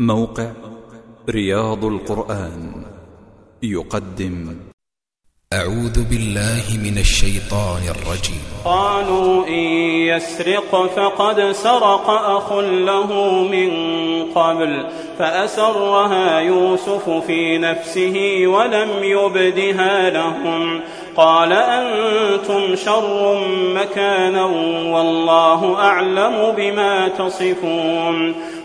موقع رياض القرآن يقدم. أعوذ بالله من الشيطان الرجيم. قالوا إن يسرق فقد سرق أخ له من قبل فأسرها يوسف في نفسه ولم يبدها لهم. قال أنتم شر مكانا والله أعلم بما تصفون.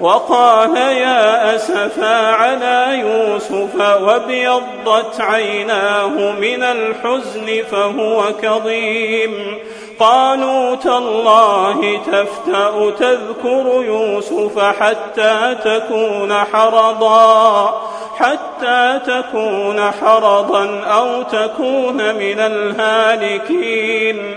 وقال يا أسفا على يوسف وابيضت عيناه من الحزن فهو كظيم. قالوا تالله تفتأ تذكر يوسف حتى تكون حرضا حتى تكون حرضا أو تكون من الهالكين.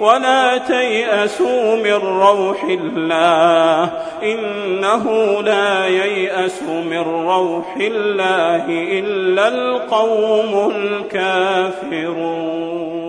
ولا تيأسوا من روح الله. إنه لا ييأس من روح الله إلا القوم الكافرون.